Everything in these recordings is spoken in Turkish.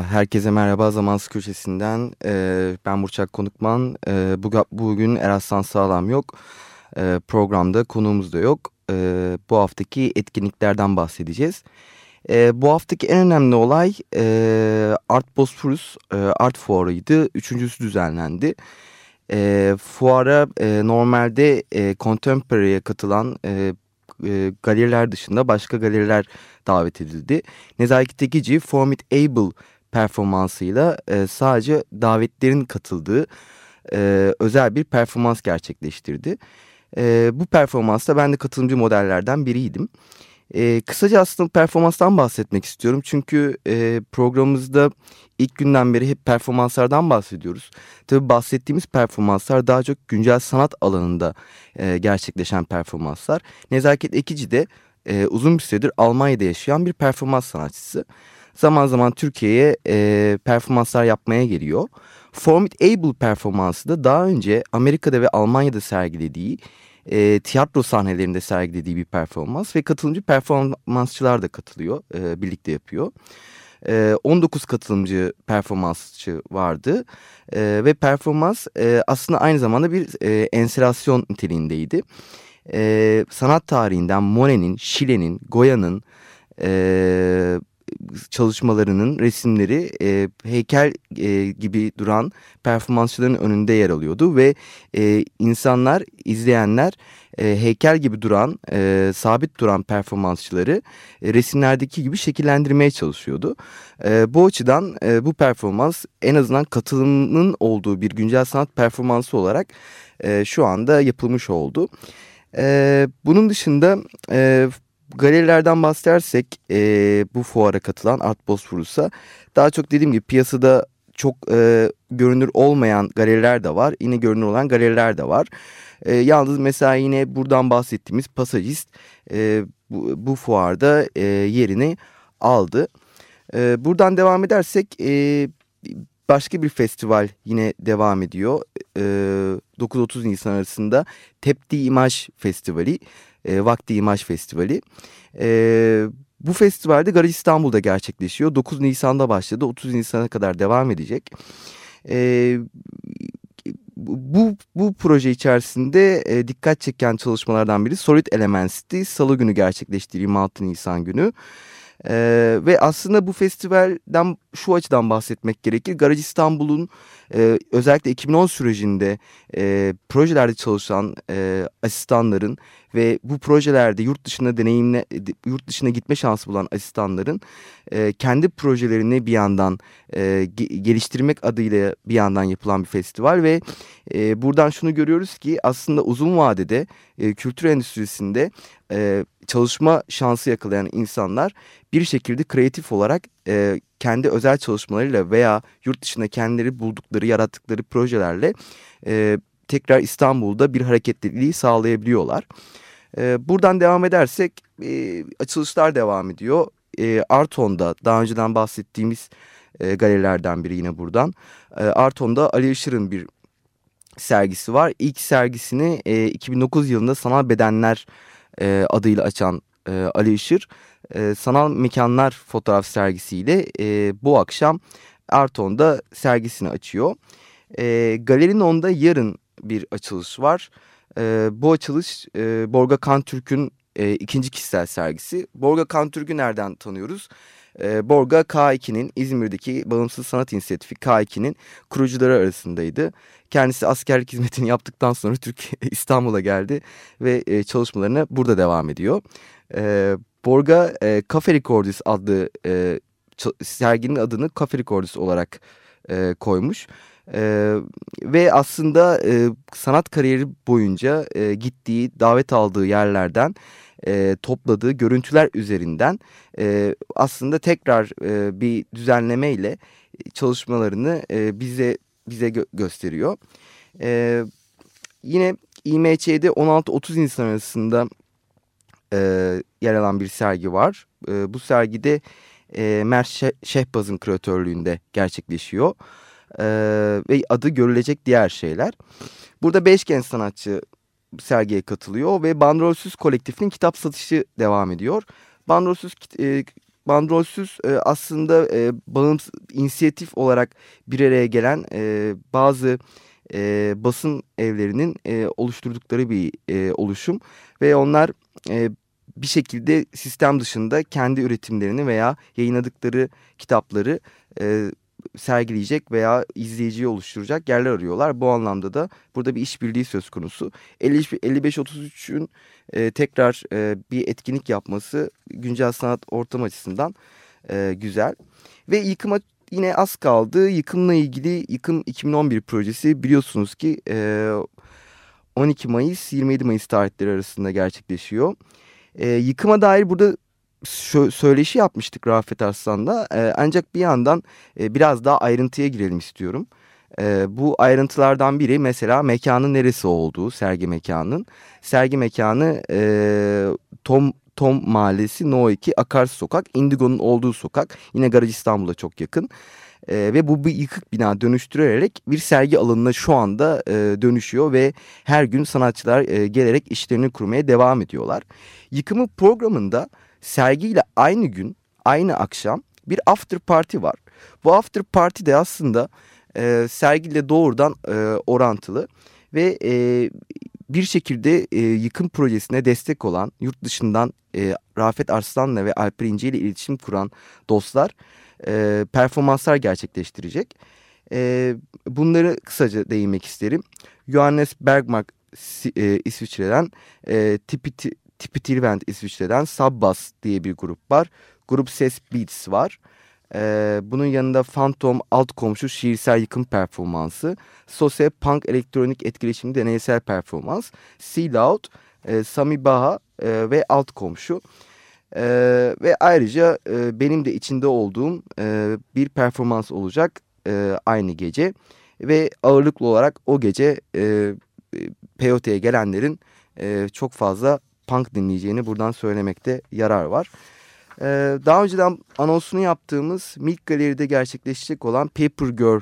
Herkese merhaba Zamansız Köşesi'nden. Ben Burçak Konukman. Ee, bugün Eraslan Sağlam yok. Programda konuğumuz da yok. Bu haftaki etkinliklerden bahsedeceğiz. Bu haftaki en önemli olay Art Bosphorus e, Art Fuarı'ydı. Üçüncüsü düzenlendi. Fuara e, normalde Contemporary'e katılan galeriler dışında başka galeriler davet edildi. Nezaket Tekici Formidable performansıyla e, sadece davetlerin katıldığı e, özel bir performans gerçekleştirdi. E, bu performansta ben de katılımcı modellerden biriydim. E, kısaca aslında performanstan bahsetmek istiyorum. Çünkü e, programımızda ilk günden beri hep performanslardan bahsediyoruz. Tabii bahsettiğimiz performanslar daha çok güncel sanat alanında e, gerçekleşen performanslar. Nezaket Ekici de e, uzun bir süredir Almanya'da yaşayan bir performans sanatçısı zaman zaman Türkiye'ye e, performanslar yapmaya geliyor. Formidable performansı da daha önce Amerika'da ve Almanya'da sergilediği e, tiyatro sahnelerinde sergilediği bir performans ve katılımcı performansçılar da katılıyor, e, birlikte yapıyor. E, 19 katılımcı performansçı vardı e, ve performans e, aslında aynı zamanda bir e, enstelasyon niteliğindeydi. E, sanat tarihinden Monet'in, Şile'nin, Goya'nın, e, çalışmalarının resimleri e, heykel e, gibi duran performansçıların önünde yer alıyordu ve e, insanlar, izleyenler e, heykel gibi duran, e, sabit duran performansçıları e, resimlerdeki gibi şekillendirmeye çalışıyordu. E, bu açıdan e, bu performans en azından katılımın olduğu bir güncel sanat performansı olarak e, şu anda yapılmış oldu. E, bunun dışında e, galerilerden bahsedersek e, bu fuara katılan Art Bosphorus'a daha çok dediğim gibi piyasada çok e, görünür olmayan galeriler de var. Yine görünür olan galeriler de var. E, yalnız mesela yine buradan bahsettiğimiz Pasajist e, bu, bu fuarda e, yerini aldı. E, buradan devam edersek e, başka bir festival yine devam ediyor. E, 9-30 Nisan arasında Tepti İmaj Festivali e, Vakti İmaj Festivali. E, bu festivalde Garaj İstanbul'da gerçekleşiyor. 9 Nisan'da başladı. 30 Nisan'a kadar devam edecek. E, bu, bu proje içerisinde e, dikkat çeken çalışmalardan biri Solid Elements'ti. Salı günü gerçekleşti 26 Nisan günü. Ee, ve aslında bu festivalden şu açıdan bahsetmek gerekir. Garaj İstanbul'un e, özellikle 2010 sürecinde e, projelerde çalışan e, asistanların ve bu projelerde yurt dışına deneyimle yurt dışına gitme şansı bulan asistanların e, kendi projelerini bir yandan e, geliştirmek adıyla bir yandan yapılan bir festival ve e, buradan şunu görüyoruz ki aslında uzun vadede e, kültür endüstrisinde e, çalışma şansı yakalayan insanlar bir şekilde kreatif olarak e, kendi özel çalışmalarıyla veya yurt dışında kendileri buldukları, yarattıkları projelerle e, tekrar İstanbul'da bir hareketliliği sağlayabiliyorlar. E, buradan devam edersek e, açılışlar devam ediyor. E, Arton'da daha önceden bahsettiğimiz e, galerilerden biri yine buradan. E, Arton'da Ali Işır'ın bir sergisi var. İlk sergisini e, 2009 yılında Sanal Bedenler e, adıyla açan e, Ali Işır e, sanal mekanlar fotoğraf sergisiyle e, bu akşam Arton'da sergisini açıyor. E, galerinin onda yarın bir açılış var. E, bu açılış e, Borga Kantürk'ün e, ikinci kişisel sergisi. Borga Kantürk'ü nereden tanıyoruz? E, Borga K2'nin İzmir'deki Bağımsız Sanat İnisiyatifi K2'nin kurucuları arasındaydı. Kendisi askerlik hizmetini yaptıktan sonra Türkiye İstanbul'a geldi ve e, çalışmalarına burada devam ediyor. E, Borga e, Cafe Recordis adlı e, serginin adını Cafe Recordis olarak e, koymuş. E, ve aslında e, sanat kariyeri boyunca e, gittiği, davet aldığı yerlerden e, topladığı görüntüler üzerinden e, aslında tekrar e, bir düzenleme ile çalışmalarını e, bize bize gö gösteriyor. E, yine IMÇ'de 16-30 insan arasında e, yer alan bir sergi var. E, bu sergide e, Mert Şehbaz'ın küratörlüğünde gerçekleşiyor. E, ve adı görülecek diğer şeyler. Burada beş genç sanatçı sergiye katılıyor ve Bandrolsüz kolektifinin kitap satışı devam ediyor. Bandrolsüz e, Bandrolsüz e, aslında e, bağımsız inisiyatif olarak bir araya gelen e, bazı e, basın evlerinin e, oluşturdukları bir e, oluşum ve onlar e, bir şekilde sistem dışında kendi üretimlerini veya yayınladıkları kitapları e, sergileyecek veya izleyiciyi oluşturacak yerler arıyorlar. Bu anlamda da burada bir işbirliği söz konusu. 55-33'ün e, tekrar e, bir etkinlik yapması güncel sanat ortam açısından e, güzel. Ve yıkıma yine az kaldı. Yıkımla ilgili Yıkım 2011 projesi biliyorsunuz ki e, 12 Mayıs 27 Mayıs tarihleri arasında gerçekleşiyor. E, yıkıma dair burada söyleşi yapmıştık Rafet Arslan'da. E, ancak bir yandan e, biraz daha ayrıntıya girelim istiyorum. E, bu ayrıntılardan biri mesela mekanın neresi olduğu, sergi mekanının. Sergi mekanı e, Tom Tom Mahallesi No 2 Akarsu Sokak, Indigo'nun olduğu sokak. Yine Garaj İstanbul'a çok yakın. E, ve bu bir yıkık bina dönüştürerek bir sergi alanına şu anda e, dönüşüyor ve her gün sanatçılar e, gelerek işlerini kurmaya devam ediyorlar. Yıkımı programında sergiyle aynı gün, aynı akşam bir after party var. Bu after party de aslında e, sergiyle doğrudan e, orantılı ve e, bir şekilde e, yıkım projesine destek olan yurt dışından e, Rafet Arslan'la ve Alper İnce ile iletişim kuran dostlar e, performanslar gerçekleştirecek. E, bunları kısaca değinmek isterim. Johannes Bergmark e, İsviçre'den, e, Tipiti, Tipitirvent İsviçre'den Sabbas diye bir grup var. Grup Ses Beats var. Ee, bunun yanında Phantom alt komşu şiirsel yıkım performansı, Sose punk elektronik etkileşimli deneysel performans, Sea Loud, e, Sami Baha e, ve alt komşu. E, ve ayrıca e, benim de içinde olduğum e, bir performans olacak e, aynı gece. Ve ağırlıklı olarak o gece e, POT'ye gelenlerin e, çok fazla punk dinleyeceğini buradan söylemekte yarar var. Ee, daha önceden anonsunu yaptığımız Milk Galeri'de gerçekleşecek olan Paper Girl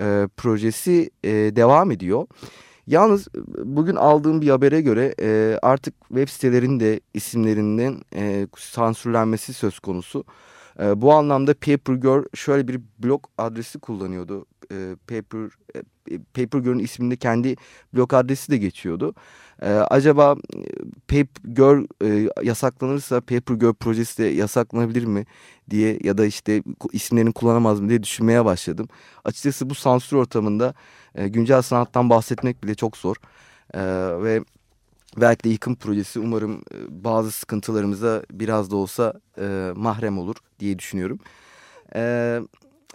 e, projesi e, devam ediyor. Yalnız bugün aldığım bir habere göre e, artık web sitelerinde isimlerinin e, sansürlenmesi söz konusu. E, bu anlamda Paper Girl şöyle bir blog adresi kullanıyordu. E, Paper e, Paper Girl'ün isminde kendi blog adresi de geçiyordu. E, acaba e, Paper Girl e, yasaklanırsa Paper Girl projesi de yasaklanabilir mi diye ya da işte isimlerini kullanamaz mı diye düşünmeye başladım. Açıkçası bu sansür ortamında e, güncel sanattan bahsetmek bile çok zor. E, ve belki de yıkım projesi umarım e, bazı sıkıntılarımıza biraz da olsa e, mahrem olur diye düşünüyorum. Evet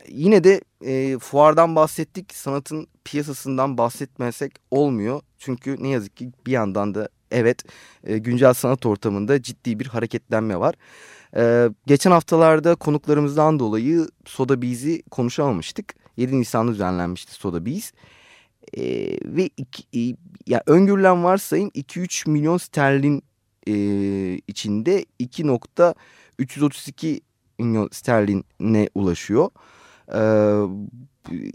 yine de e, fuardan bahsettik. Sanatın piyasasından bahsetmesek olmuyor. Çünkü ne yazık ki bir yandan da evet e, güncel sanat ortamında ciddi bir hareketlenme var. E, geçen haftalarda konuklarımızdan dolayı Soda Bees'i konuşamamıştık. 7 Nisan'da düzenlenmişti Soda Bees. E, ve iki, e, yani öngörülen varsayım 2-3 milyon sterlin e, içinde 2.332 milyon sterline ulaşıyor. Ee,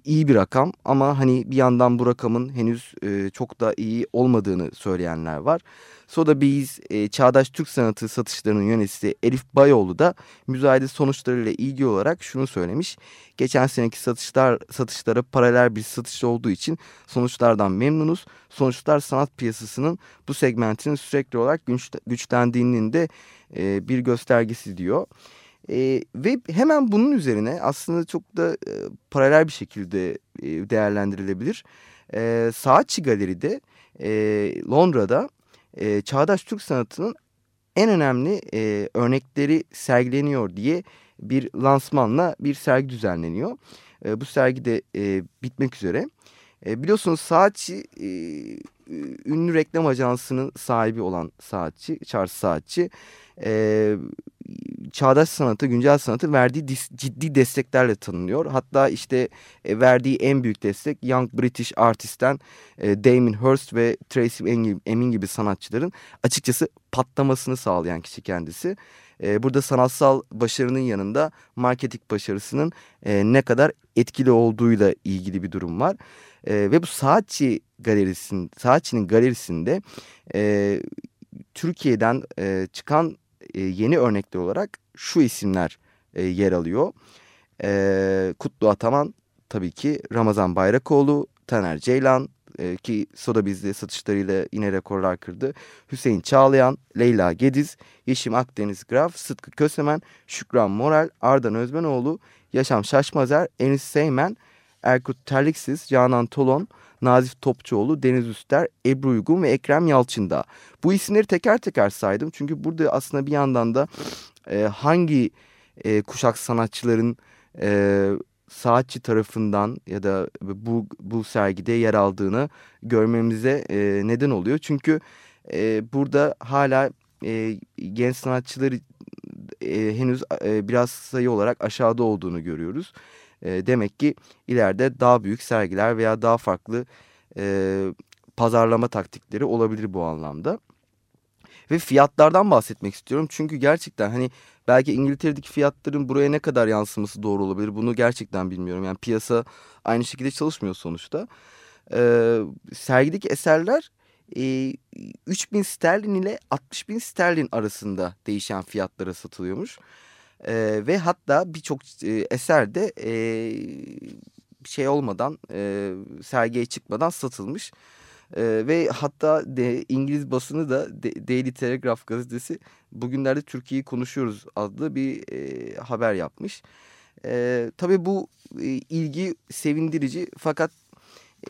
iyi bir rakam ama hani bir yandan bu rakamın henüz e, çok da iyi olmadığını söyleyenler var. Soda Bees e, Çağdaş Türk Sanatı satışlarının yöneticisi Elif Bayoğlu da müzayede sonuçlarıyla ilgili olarak şunu söylemiş. Geçen seneki satışlar satışlara paralel bir satış olduğu için sonuçlardan memnunuz. Sonuçlar sanat piyasasının bu segmentinin sürekli olarak güç, güçlendiğinin de e, bir göstergesi diyor. E, ve hemen bunun üzerine aslında çok da e, paralel bir şekilde e, değerlendirilebilir. E, Saatçi Galeri'de e, Londra'da e, Çağdaş Türk Sanatı'nın en önemli e, örnekleri sergileniyor diye bir lansmanla bir sergi düzenleniyor. E, bu sergi de e, bitmek üzere. E, biliyorsunuz Saatçi e, ünlü reklam ajansının sahibi olan Saatçi, Charles Saatçi. E, çağdaş sanatı, güncel sanatı verdiği ciddi desteklerle tanınıyor. Hatta işte e, verdiği en büyük destek Young British Artist'ten e, Damien Hirst ve Tracy Emin gibi sanatçıların açıkçası patlamasını sağlayan kişi kendisi. E, burada sanatsal başarının yanında marketing başarısının e, ne kadar etkili olduğuyla ilgili bir durum var. E, ve bu Saatçi galerisinin, Saatçi'nin galerisinde e, Türkiye'den e, çıkan e, yeni örnekler olarak şu isimler e, yer alıyor. E, Kutlu Ataman tabii ki Ramazan Bayrakoğlu, Taner Ceylan ki Soda Biz'de satışlarıyla yine rekorlar kırdı. Hüseyin Çağlayan, Leyla Gediz, Yeşim Akdeniz Graf, Sıtkı Kösemen, Şükran Moral, Ardan Özbenoğlu, Yaşam Şaşmazer, Enis Seymen, Erkut Terliksiz, Canan Tolon, Nazif Topçuoğlu, Deniz Üster, Ebru Uygun ve Ekrem Yalçın'da. Bu isimleri teker teker saydım. Çünkü burada aslında bir yandan da e, hangi e, kuşak sanatçıların e, saatçi tarafından ya da bu, bu sergide yer aldığını görmemize e, neden oluyor. Çünkü e, burada hala e, genç sanatçıları e, henüz e, biraz sayı olarak aşağıda olduğunu görüyoruz. E, demek ki ileride daha büyük sergiler veya daha farklı e, pazarlama taktikleri olabilir bu anlamda. Ve fiyatlardan bahsetmek istiyorum. Çünkü gerçekten hani belki İngiltere'deki fiyatların buraya ne kadar yansıması doğru olabilir bunu gerçekten bilmiyorum. Yani piyasa aynı şekilde çalışmıyor sonuçta. Ee, sergideki eserler e, 3000 sterlin ile 60 bin sterlin arasında değişen fiyatlara satılıyormuş. E, ve hatta birçok e, eserde e, şey olmadan e, sergiye çıkmadan satılmış. E, ve hatta de, İngiliz basını da de, Daily Telegraph gazetesi bugünlerde Türkiye'yi konuşuyoruz adlı bir e, haber yapmış. E, tabii bu e, ilgi sevindirici fakat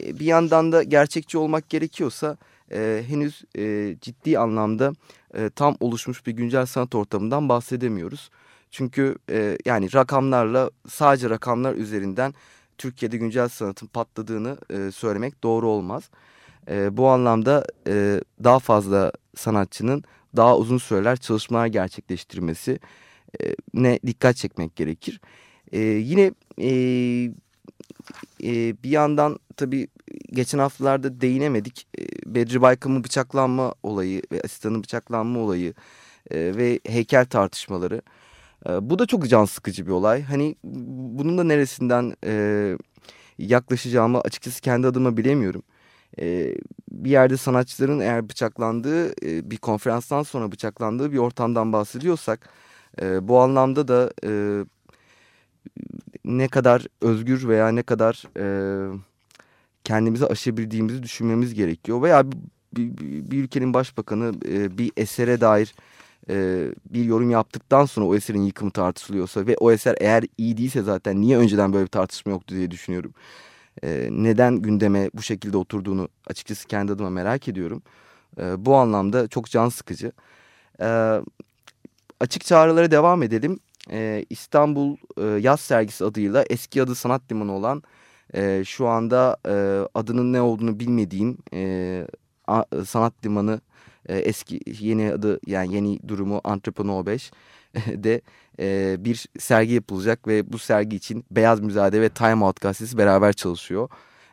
e, bir yandan da gerçekçi olmak gerekiyorsa e, henüz e, ciddi anlamda e, tam oluşmuş bir güncel sanat ortamından bahsedemiyoruz. Çünkü e, yani rakamlarla sadece rakamlar üzerinden Türkiye'de güncel sanatın patladığını e, söylemek doğru olmaz. E, bu anlamda e, daha fazla sanatçının daha uzun süreler çalışmalar gerçekleştirmesi e, ne dikkat çekmek gerekir. E, yine e, e, bir yandan tabii geçen haftalarda değinemedik. E, Bedri Baykam'ın bıçaklanma olayı ve asistanın bıçaklanma olayı e, ve heykel tartışmaları. E, bu da çok can sıkıcı bir olay. Hani bunun da neresinden e, yaklaşacağımı açıkçası kendi adıma bilemiyorum. E, bir yerde sanatçıların eğer bıçaklandığı e, bir konferanstan sonra bıçaklandığı bir ortamdan bahsediyorsak e, bu anlamda da e, ne kadar özgür veya ne kadar e, kendimizi aşabildiğimizi düşünmemiz gerekiyor. Veya bir, bir, bir ülkenin başbakanı e, bir esere dair e, bir yorum yaptıktan sonra o eserin yıkımı tartışılıyorsa ve o eser eğer iyi değilse zaten niye önceden böyle bir tartışma yoktu diye düşünüyorum. E, neden gündeme bu şekilde oturduğunu açıkçası kendi adıma merak ediyorum. E, bu anlamda çok can sıkıcı. E, açık çağrılara devam edelim. E, İstanbul e, Yaz Sergisi adıyla eski adı Sanat Limanı olan e, şu anda e, adının ne olduğunu bilmediğim e, a, Sanat Limanı eski yeni adı yani yeni durumu Entrepreneur 5 de e, bir sergi yapılacak ve bu sergi için Beyaz Müzade ve Time Out gazetesi beraber çalışıyor.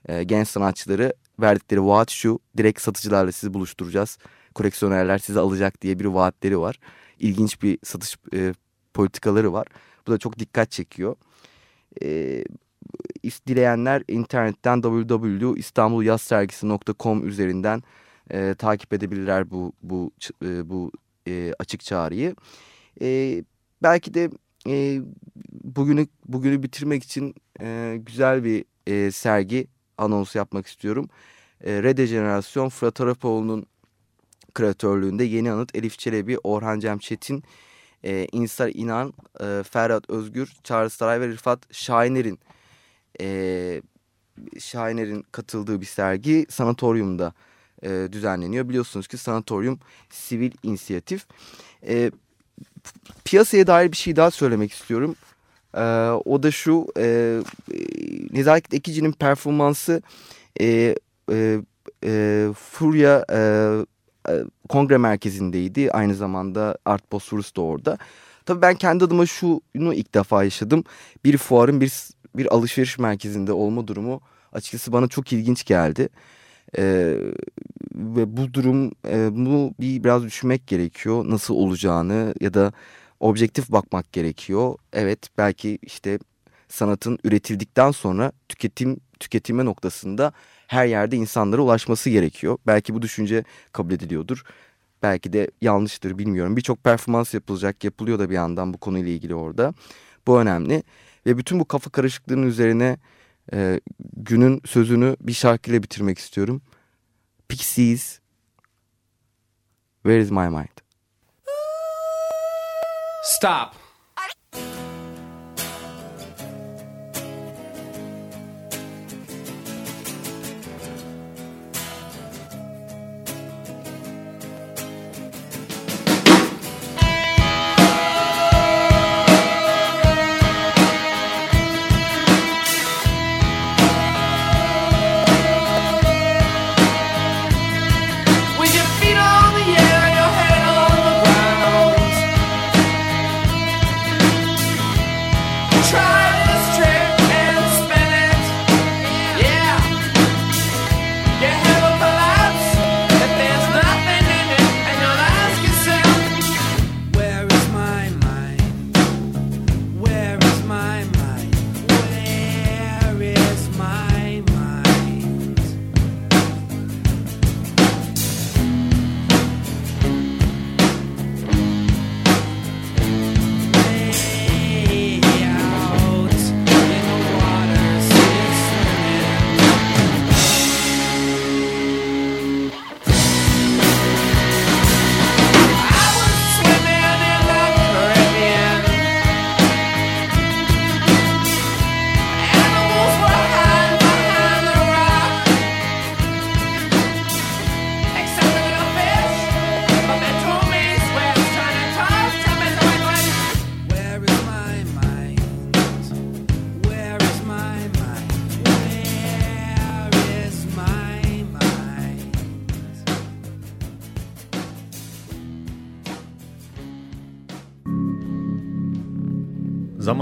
E, genç sanatçıları verdikleri vaat şu direkt satıcılarla sizi buluşturacağız. Koleksiyonerler sizi alacak diye bir vaatleri var. İlginç bir satış e, politikaları var. Bu da çok dikkat çekiyor. E, dileyenler internetten www.istanbulyazsergisi.com üzerinden e, takip edebilirler bu bu e, bu e, açık çağrıyı. E, belki de e, bugünü bugünü bitirmek için e, güzel bir e, sergi anonsu yapmak istiyorum. E, Redejenerasyon Fırat Arapoğlu'nun kreatörlüğünde Yeni Anıt, Elif Çelebi, Orhan Cem Çetin, e, İnsar İnan, e, Ferhat Özgür, Çağrı Saray ve Rıfat Şahiner'in e, Şahiner'in katıldığı bir sergi Sanatoryum'da e, düzenleniyor. Biliyorsunuz ki sanatoryum sivil inisiyatif. E, piyasaya dair bir şey daha söylemek istiyorum. E, o da şu e, Nezaket Ekici'nin performansı e, e, e, Furya e, e, Kongre Merkezi'ndeydi. Aynı zamanda Art Bosphorus da orada. Tabii ben kendi adıma şunu ilk defa yaşadım. Bir fuarın bir, bir alışveriş merkezinde olma durumu açıkçası bana çok ilginç geldi. Ee, ve bu durum e, bunu bir biraz düşünmek gerekiyor. Nasıl olacağını ya da objektif bakmak gerekiyor. Evet belki işte sanatın üretildikten sonra tüketim tüketime noktasında her yerde insanlara ulaşması gerekiyor. Belki bu düşünce kabul ediliyordur. Belki de yanlıştır bilmiyorum. Birçok performans yapılacak, yapılıyor da bir yandan bu konuyla ilgili orada. Bu önemli. Ve bütün bu kafa karışıklığının üzerine e, günün sözünü bir şarkıyla bitirmek istiyorum. Pixies, Where is my mind? Stop.